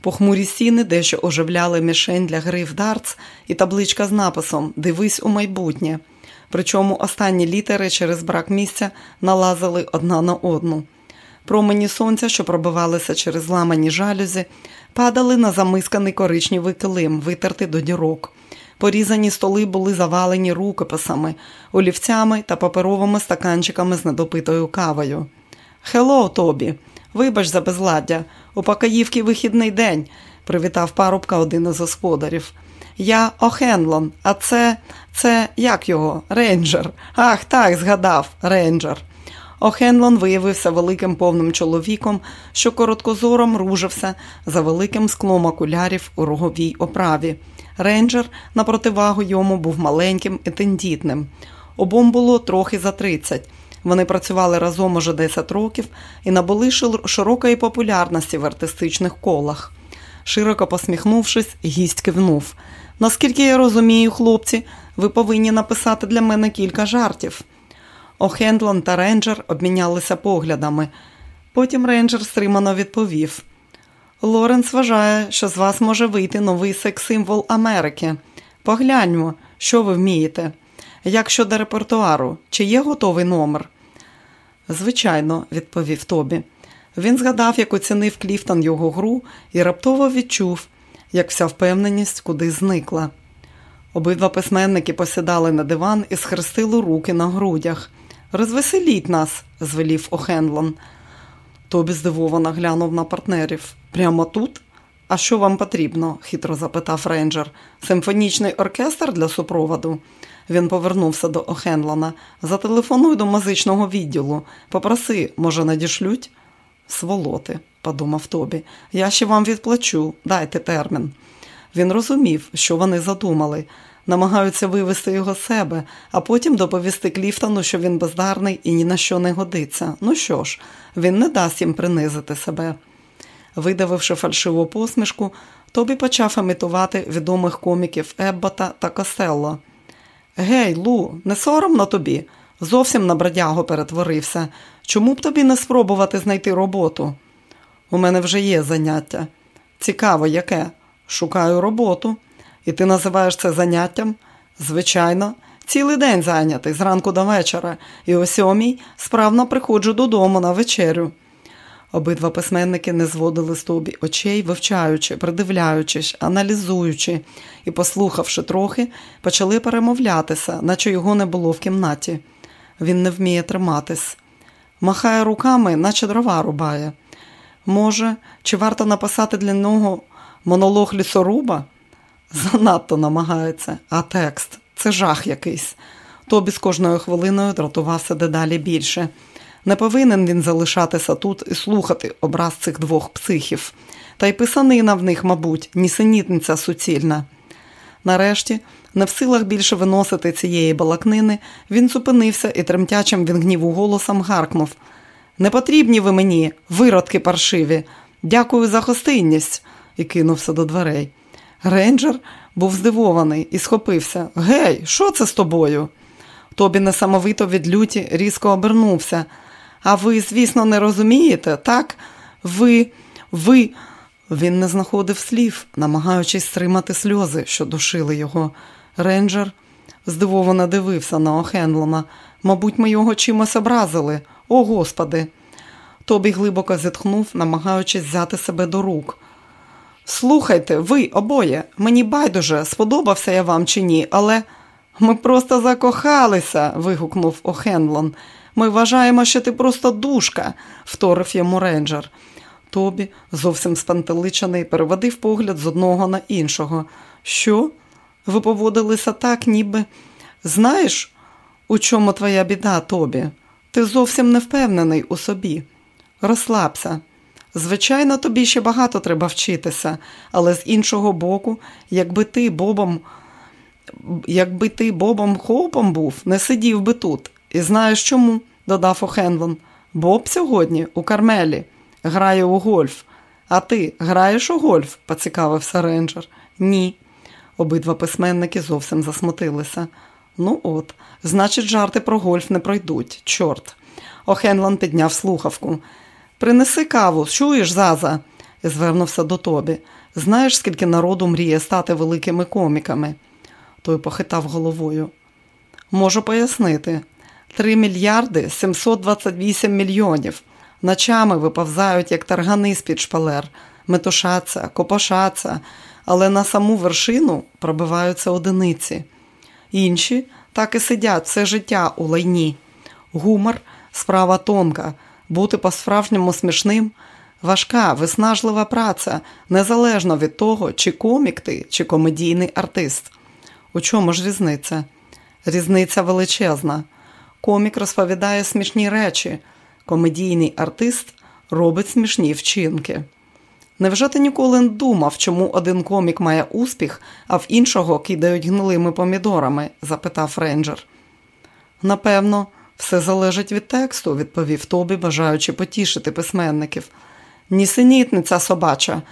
Похмурі стіни дещо оживляли мішень для гри в дартс і табличка з написом Дивись у майбутнє. Причому останні літери через брак місця налазили одна на одну. Промені сонця, що пробивалися через ламані жалюзі, падали на замисканий коричневий килим, витертий до дірок. Порізані столи були завалені рукописами, олівцями та паперовими стаканчиками з недопитою кавою. Hello, Тобі, вибач за безладдя, у покоївки вихідний день, привітав парубка один із господарів. Я О'Хенлон, а це, це як його? Рейнджер. Ах, так, згадав, Рейнджер. О'Хенлон виявився великим повним чоловіком, що короткозоро мружився за великим склом окулярів у роговій оправі. Рейнджер на противагу йому був маленьким і тендітним. Обом було трохи за 30. Вони працювали разом уже 10 років і набули широкої популярності в артистичних колах. Широко посміхнувшись, гість кивнув. Наскільки я розумію, хлопці, ви повинні написати для мене кілька жартів. Охендлон та Рейнджер обмінялися поглядами. Потім Рейнджер стримано відповів: Лоренс вважає, що з вас може вийти новий секс-символ Америки. Погляньмо, що ви вмієте. Як щодо репертуару, чи є готовий номер? Звичайно, відповів Тобі. Він згадав, як оцінив Кліфтон його гру і раптово відчув, як вся впевненість куди зникла. Обидва письменники посідали на диван і схрестили руки на грудях. Розвеселіть нас, звелів Охенлон. Тобі здивовано глянув на партнерів. Прямо тут? А що вам потрібно? хитро запитав рейнджер. Симфонічний оркестр для супроводу. Він повернувся до Охенлона. Зателефонуй до музичного відділу. Попроси, може, надішлють? Сволоти, подумав Тобі. Я ще вам відплачу, дайте термін. Він розумів, що вони задумали, намагаються вивести його з себе, а потім доповісти Кліфтону, що він бездарний і ні на що не годиться. Ну що ж, він не дасть їм принизити себе. Видавивши фальшиву посмішку, Тобі почав імітувати відомих коміків Еббота та Коселло. Гей, Лу, не соромно тобі? Зовсім на бродягу перетворився. Чому б тобі не спробувати знайти роботу? У мене вже є заняття. Цікаво, яке? Шукаю роботу. І ти називаєш це заняттям? Звичайно, цілий день зайнятий зранку до вечора, і о сьомій справно приходжу додому на вечерю. Обидва письменники не зводили з тобі очей, вивчаючи, придивляючись, аналізуючи і, послухавши трохи, почали перемовлятися, наче його не було в кімнаті. Він не вміє триматись, махає руками, наче дрова рубає. Може, чи варто написати для нього монолог лісоруба? Занадто намагається, а текст це жах якийсь. Тобі з кожною хвилиною дратувався дедалі більше. Не повинен він залишатися тут і слухати образ цих двох психів, та й писанина в них, мабуть, нісенітниця суцільна. Нарешті Не в силах більше виносити цієї балакнини, він зупинився і тремтячим від гніву голосом гаркнув. Не потрібні ви мені, виродки паршиві. Дякую за гостинність, і кинувся до дверей. Рейнджер був здивований і схопився. Гей, що це з тобою? Тобі несамовито від люті різко обернувся. А ви, звісно, не розумієте, так? Ви, ви. Він не знаходив слів, намагаючись стримати сльози, що душили його. Рейнджер здивовано дивився на Охенлона. Мабуть, ми його чимось образили. О, Господи. Тобі глибоко зітхнув, намагаючись взяти себе до рук. Слухайте, ви обоє, мені байдуже, сподобався я вам чи ні, але ми просто закохалися. вигукнув Охенлон. Ми вважаємо, що ти просто душка, вторив йому рейнджер. Тобі, зовсім спантеличений, переводив погляд з одного на іншого. Що? Ви поводилися так, ніби. Знаєш, у чому твоя біда, Тобі? Ти зовсім не впевнений у собі. Розслабся. Звичайно, тобі ще багато треба вчитися, але з іншого боку, якби ти Бобом, якби ти Бобом Хоупом був, не сидів би тут. І знаєш чому? додав О'Хенлон. Боб сьогодні у Кармелі грає у гольф. А ти граєш у гольф? поцікавився рейнджер. Ні. Обидва письменники зовсім засмутилися. Ну от, значить, жарти про гольф не пройдуть. Чорт. О'Хенлон підняв слухавку. Принеси каву, чуєш, Заза? звернувся до Тобі. Знаєш, скільки народу мріє стати великими коміками? Той похитав головою. Можу пояснити. 3 мільярди 728 мільйонів. Ночами виповзають, як таргани з-під шпалер, метушаться, копошаться, але на саму вершину пробиваються одиниці. Інші так і сидять все життя у лайні. Гумор справа тонка, бути по-справжньому смішним. Важка, виснажлива праця, незалежно від того, чи комік ти, чи комедійний артист. У чому ж різниця? Різниця величезна. Комік розповідає смішні речі, комедійний артист робить смішні вчинки. Невже ти ніколи не думав, чому один комік має успіх, а в іншого кидають гнилими помідорами? запитав рейнджер. Напевно, все залежить від тексту, відповів Тобі, бажаючи потішити письменників. Нісенітниця собача.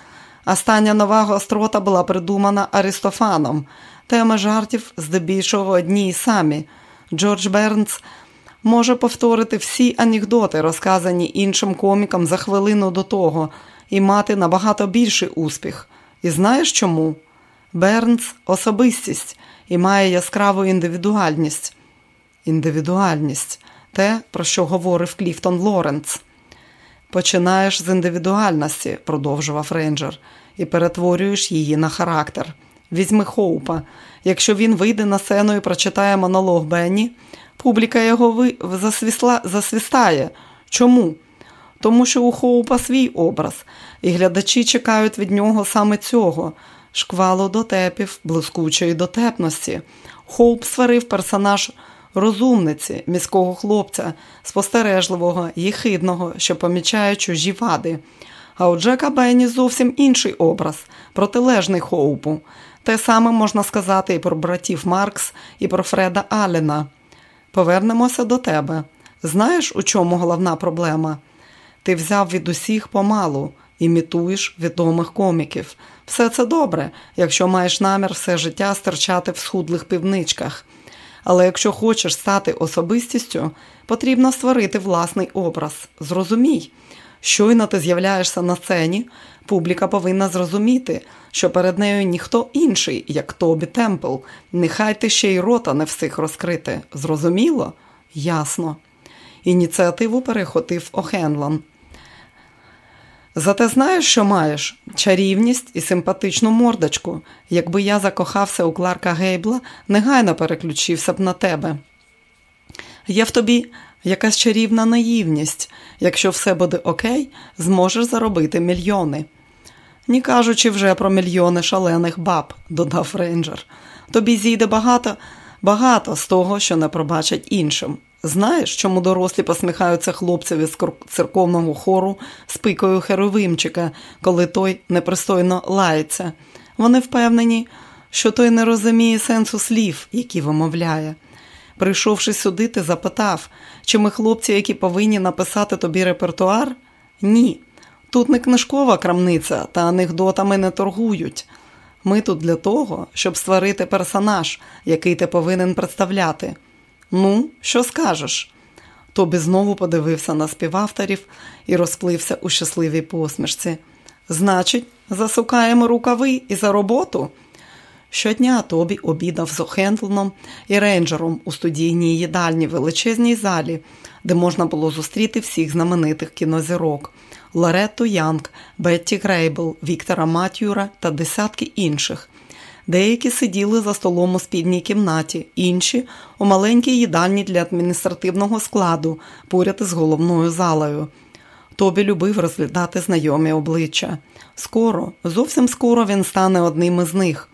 Остання нова гострота була придумана Аристофаном. Теми жартів здебільшого одні й самі. Джордж Бернс може повторити всі анекдоти, розказані іншим коміком за хвилину до того, і мати набагато більший успіх. І знаєш чому? Бернс особистість і має яскраву індивідуальність. Індивідуальність те, про що говорив Кліфтон Лоренс. Починаєш з індивідуальності, продовжував Рейнджер, і перетворюєш її на характер. Візьми Хоупа. Якщо він вийде на сцену і прочитає монолог Бенні, публіка його ви... засвісла... засвістає. Чому? Тому що у Хоупа свій образ, і глядачі чекають від нього саме цього шквалу дотепів, блискучої дотепності. Хоуп сварив персонаж розумниці, міського хлопця, спостережливого, єхидного, що помічає чужі вади. А у Джека Бенні зовсім інший образ, протилежний Хоупу. Те саме можна сказати і про братів Маркс, і про Фреда Аллена. Повернемося до тебе. Знаєш, у чому головна проблема? Ти взяв від усіх помалу, імітуєш відомих коміків. Все це добре, якщо маєш намір все життя стирчати в схудлих півничках. Але якщо хочеш стати особистістю, потрібно створити власний образ. Зрозумій, щойно ти з'являєшся на сцені, публіка повинна зрозуміти, що перед нею ніхто інший, як Тобі Темпл. Нехай ти ще й рота не всіх розкрити. Зрозуміло? Ясно. Ініціативу перехотив Охенлан. Зате знаєш, що маєш чарівність і симпатичну мордочку. Якби я закохався у Кларка Гейбла, негайно переключився б на тебе. Є в тобі якась чарівна наївність. Якщо все буде окей, зможеш заробити мільйони. Ні кажучи вже про мільйони шалених баб, додав рейнджер. Тобі зійде багато, багато з того, що не пробачать іншим. Знаєш, чому дорослі посміхаються хлопцеві з церковного хору з пикою херовимчика, коли той непристойно лається? Вони впевнені, що той не розуміє сенсу слів, які вимовляє. Прийшовши сюди, ти запитав, чи ми хлопці, які повинні написати тобі репертуар? Ні. Тут не книжкова крамниця та анекдотами не торгують. Ми тут для того, щоб створити персонаж, який ти повинен представляти. Ну, що скажеш? Тобі знову подивився на співавторів і розплився у щасливій посмішці. Значить, засукаємо рукави і за роботу. Щодня Тобі обідав з Охендлном і рейнджером у студійній їдальні величезній залі, де можна було зустріти всіх знаменитих кінозірок Лоретту Янг, Бетті Грейбл, Віктора Матюра та десятки інших. Деякі сиділи за столом у спільній кімнаті, інші у маленькій їдальні для адміністративного складу, поряд із головною залою. Тобі любив розглядати знайомі обличчя. Скоро, зовсім скоро він стане одним із них,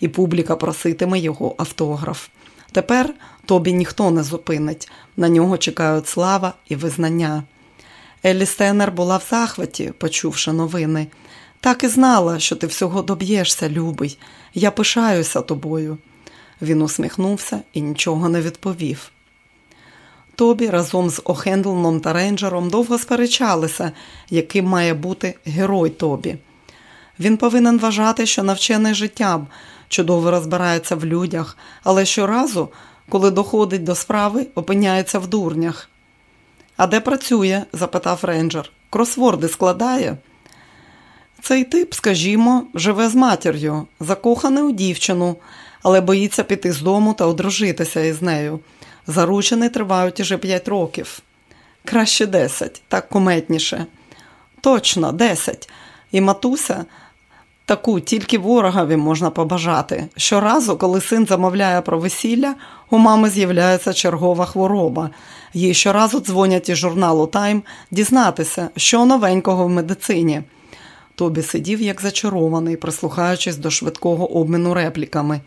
і публіка проситиме його автограф. Тепер тобі ніхто не зупинить, на нього чекають слава і визнання. Еллі Стенер була в захваті, почувши новини. Так і знала, що ти всього доб'єшся, любий. Я пишаюся тобою. Він усміхнувся і нічого не відповів. Тобі разом з Охендлном та рейнджером довго сперечалися, яким має бути герой Тобі. Він повинен вважати, що навчений життям чудово розбирається в людях, але щоразу, коли доходить до справи, опиняється в дурнях. А де працює? запитав рейнджер. Кросворди складає. Цей тип, скажімо, живе з матір'ю, закоханий у дівчину, але боїться піти з дому та одружитися із нею. Заручені тривають уже п'ять років. Краще десять, так куметніше. Точно, десять. І матуся таку тільки ворогові можна побажати. Щоразу, коли син замовляє про весілля, у мами з'являється чергова хвороба. Їй щоразу дзвонять із журналу Тайм дізнатися, що новенького в медицині. Тобі сидів як зачарований, прислухаючись до швидкого обміну репліками.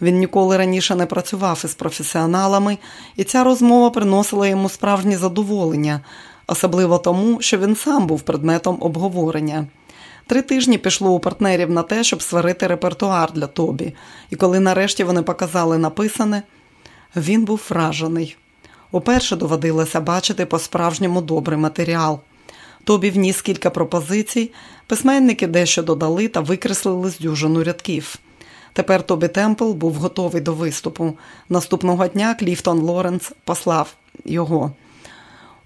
Він ніколи раніше не працював із професіоналами, і ця розмова приносила йому справжнє задоволення, особливо тому, що він сам був предметом обговорення. Три тижні пішло у партнерів на те, щоб сварити репертуар для Тобі, і коли нарешті вони показали написане, він був вражений. Уперше доводилося бачити по-справжньому добрий матеріал. Тобі вніс кілька пропозицій, письменники дещо додали та викреслили з дюжину рядків. Тепер Тобі Темпл був готовий до виступу. Наступного дня Кліфтон Лоренс послав його.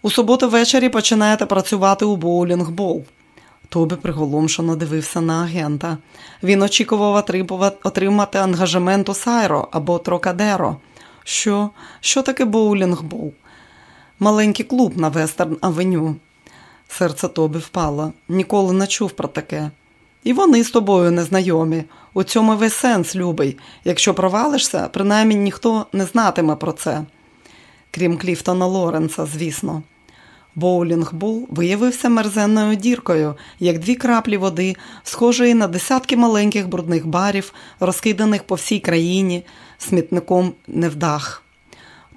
У суботу ввечері починаєте працювати у боулінг-бол. Тобі приголомшено дивився на агента. Він очікував отримати ангажемент у Сайро або Трокадеро. Що? Що таке боулінг-бол? Маленький клуб на Вестерн Авеню. Серце Тобі впало. Ніколи не чув про таке. І вони з тобою незнайомі. У цьому весь сенс, любий. Якщо провалишся, принаймні ніхто не знатиме про це. Крім Кліфтона Лоренса, звісно. Боулінг-бол виявився мерзенною діркою, як дві краплі води, схожої на десятки маленьких брудних барів, розкиданих по всій країні, смітником невдах.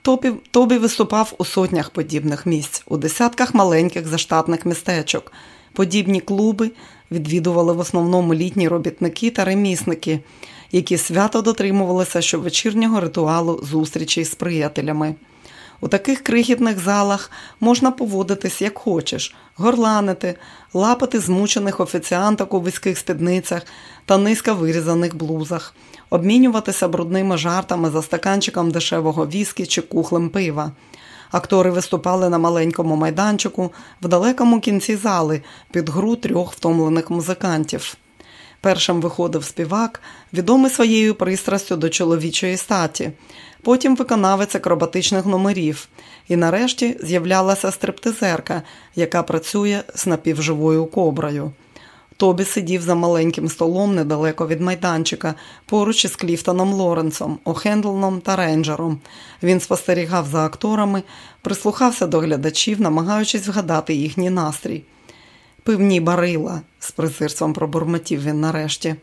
Тобі, Тобі виступав у сотнях подібних місць, у десятках маленьких заштатних містечок. Подібні клуби відвідували в основному літні робітники та ремісники, які свято дотримувалися щовечірнього ритуалу зустрічей з приятелями. У таких крихітних залах можна поводитись як хочеш, горланити, лапати змучених офіціанток у вузьких спідницях та низько вирізаних блузах, обмінюватися брудними жартами за стаканчиком дешевого віскі чи кухлем пива. Актори виступали на маленькому майданчику в далекому кінці зали під гру трьох втомлених музикантів. Першим виходив співак, відомий своєю пристрастю до чоловічої статі, потім виконавець акробатичних номерів, і нарешті з'являлася стриптизерка, яка працює з напівживою коброю. Тобі сидів за маленьким столом недалеко від майданчика, поруч із Кліфтоном Лоренсом, Охендлном та Рейнджером. Він спостерігав за акторами, прислухався до глядачів, намагаючись вгадати їхній настрій. Пивні барила, з презирством пробурмотів він нарешті.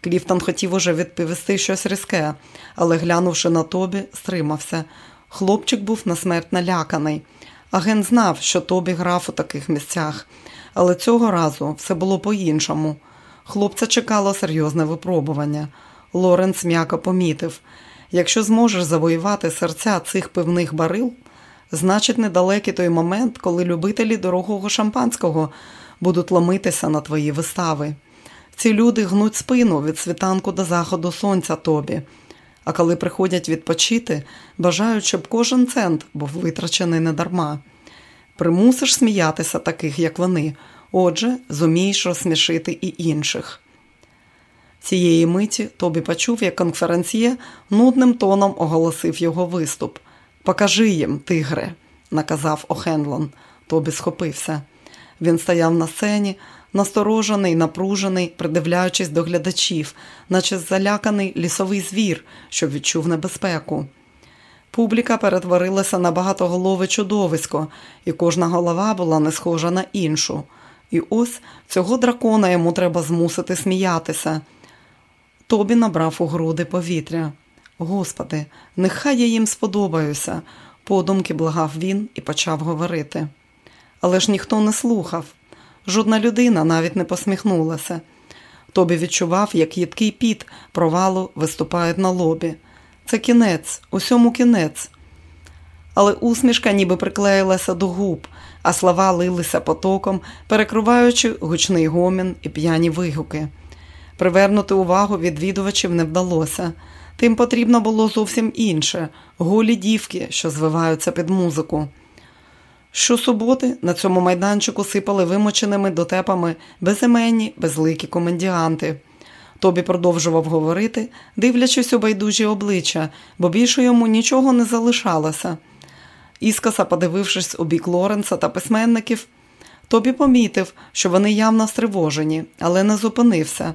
Кліфтон хотів уже відповісти щось різке, але, глянувши на Тобі, стримався. Хлопчик був на смерть наляканий. Агент знав, що Тобі грав у таких місцях, але цього разу все було по-іншому. Хлопця чекало серйозне випробування. Лоренс м'яко помітив якщо зможеш завоювати серця цих пивних барил, значить недалекий той момент, коли любителі дорогого шампанського будуть ломитися на твої вистави. Ці люди гнуть спину від світанку до заходу сонця тобі. А коли приходять відпочити, бажають, щоб кожен цент був витрачений недарма. Примусиш сміятися таких, як вони, отже, зумієш розсмішити і інших. Цієї миті Тобі почув, як конференціє нудним тоном оголосив його виступ. Покажи їм, тигре, наказав Охенлон. Тобі схопився. Він стояв на сцені, насторожений, напружений, придивляючись до глядачів, наче заляканий лісовий звір, що відчув небезпеку. Публіка перетворилася на багатоголове чудовисько, і кожна голова була не схожа на іншу. І ось цього дракона йому треба змусити сміятися. Тобі набрав у груди повітря. Господи, нехай я їм сподобаюся, подумки благав він і почав говорити. Але ж ніхто не слухав. Жодна людина навіть не посміхнулася. Тобі відчував, як їдкий піт провалу виступає на лобі. Це кінець, усьому кінець. Але усмішка ніби приклеїлася до губ, а слова лилися потоком, перекриваючи гучний гомін і п'яні вигуки. Привернути увагу відвідувачів не вдалося. Тим потрібно було зовсім інше голі дівки, що звиваються під музику. Щосуботи на цьому майданчику сипали вимоченими дотепами безіменні, безликі комендіанти. Тобі продовжував говорити, дивлячись у байдужі обличчя, бо більше йому нічого не залишалося. Іскоса, подивившись у бік Лоренса та письменників, Тобі помітив, що вони явно стривожені, але не зупинився.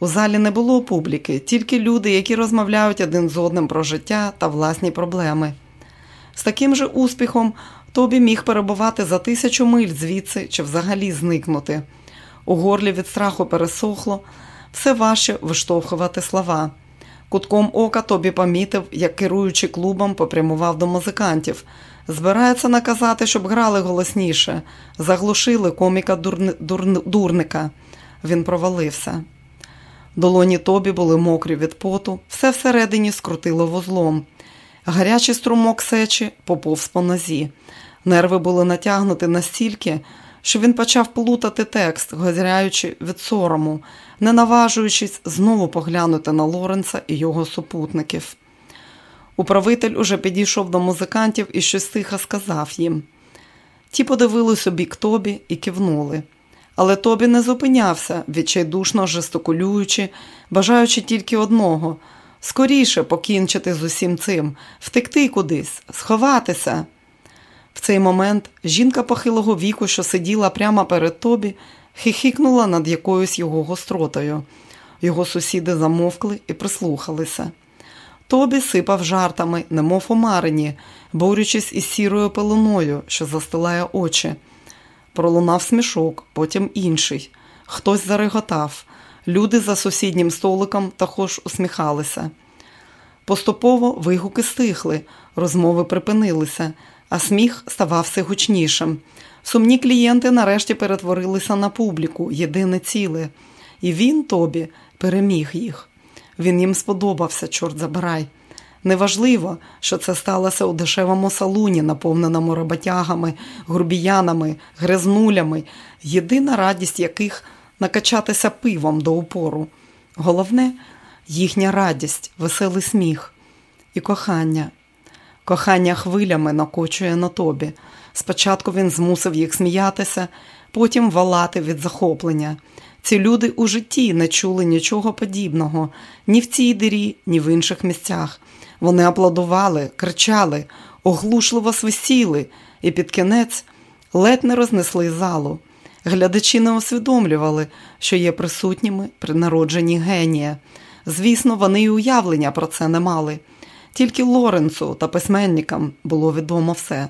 У залі не було публіки, тільки люди, які розмовляють один з одним про життя та власні проблеми. З таким же успіхом Тобі міг перебувати за тисячу миль звідси чи взагалі зникнути. У горлі від страху пересохло, все важче виштовхувати слова. Кутком ока Тобі помітив, як керуючи клубом, попрямував до музикантів. Збирається наказати, щоб грали голосніше, заглушили коміка дурни... Дур... дурника. Він провалився. Долоні Тобі були мокрі від поту, все всередині скрутило вузлом. Гарячий струмок сечі поповз по нозі. Нерви були натягнуті настільки, що він почав плутати текст, гозряючи від сорому, не наважуючись знову поглянути на Лоренса і його супутників. Управитель уже підійшов до музикантів і щось тихо сказав їм. Ті подивились у бік Тобі і кивнули. Але Тобі не зупинявся, відчайдушно жестокулюючи, бажаючи тільки одного скоріше покінчити з усім цим, втекти кудись, сховатися. В цей момент жінка похилого віку, що сиділа прямо перед Тобі, хихикнула над якоюсь його гостротою. Його сусіди замовкли і прислухалися. Тобі сипав жартами, немов у марині, борючись із сірою пеленою, що застилає очі. Пролунав смішок, потім інший. Хтось зареготав. Люди за сусіднім столиком також усміхалися. Поступово вигуки стихли, розмови припинилися, а сміх ставав все гучнішим. Сумні клієнти нарешті перетворилися на публіку, єдине ціле, і він тобі переміг їх. Він їм сподобався, чорт забирай. Неважливо, що це сталося у дешевому салуні, наповненому роботягами, грубіянами, грязнулями, єдина радість яких накачатися пивом до упору. Головне їхня радість, веселий сміх і кохання. Кохання хвилями накочує на тобі. Спочатку він змусив їх сміятися, потім валати від захоплення. Ці люди у житті не чули нічого подібного ні в цій дирі, ні в інших місцях. Вони аплодували, кричали, оглушливо свисіли і під кінець ледь не рознесли залу. Глядачі не усвідомлювали, що є присутніми при народженні генія. Звісно, вони й уявлення про це не мали. Тільки Лоренцу та письменникам було відомо все.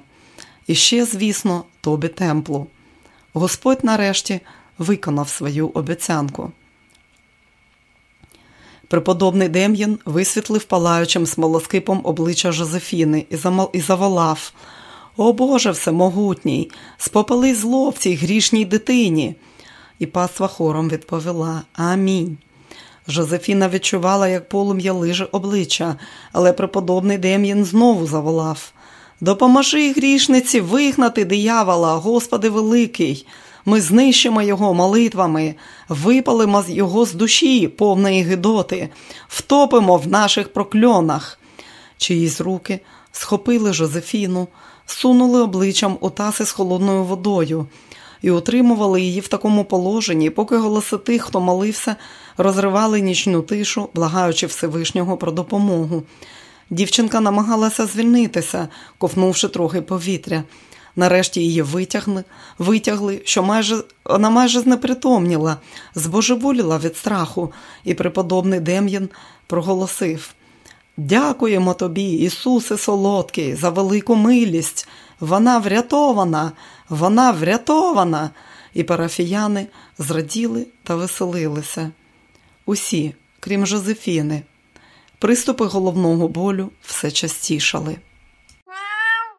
І ще, звісно, тобі темплу. Господь нарешті виконав свою обіцянку. Преподобний Дем'ян висвітлив палаючим смолоскипом обличчя Жозефіни і заволав О Боже всемогутній, спопали зло в цій грішній дитині. І пасва хором відповіла Амінь. Жозефіна відчувала, як полум'я лиже обличчя, але преподобний Дем'ян знову заволав Допоможи грішниці вигнати диявола, Господи Великий. Ми знищимо його молитвами, випалимо його з душі, повної гидоти, втопимо в наших прокльонах. Чиїсь руки схопили Жозефіну, сунули обличчям у таси з холодною водою і утримували її в такому положенні, поки голоси тих, хто молився, розривали нічну тишу, благаючи Всевишнього про допомогу. Дівчинка намагалася звільнитися, ковнувши трохи повітря. Нарешті її витягли, витягли, що майже вона майже знепритомніла, збожеволіла від страху, і преподобний Дем'ян проголосив Дякуємо тобі, Ісусе Солодкий, за велику милість. Вона врятована, вона врятована. І парафіяни зраділи та веселилися. Усі, крім Жозефіни. Приступи головного болю все частішали.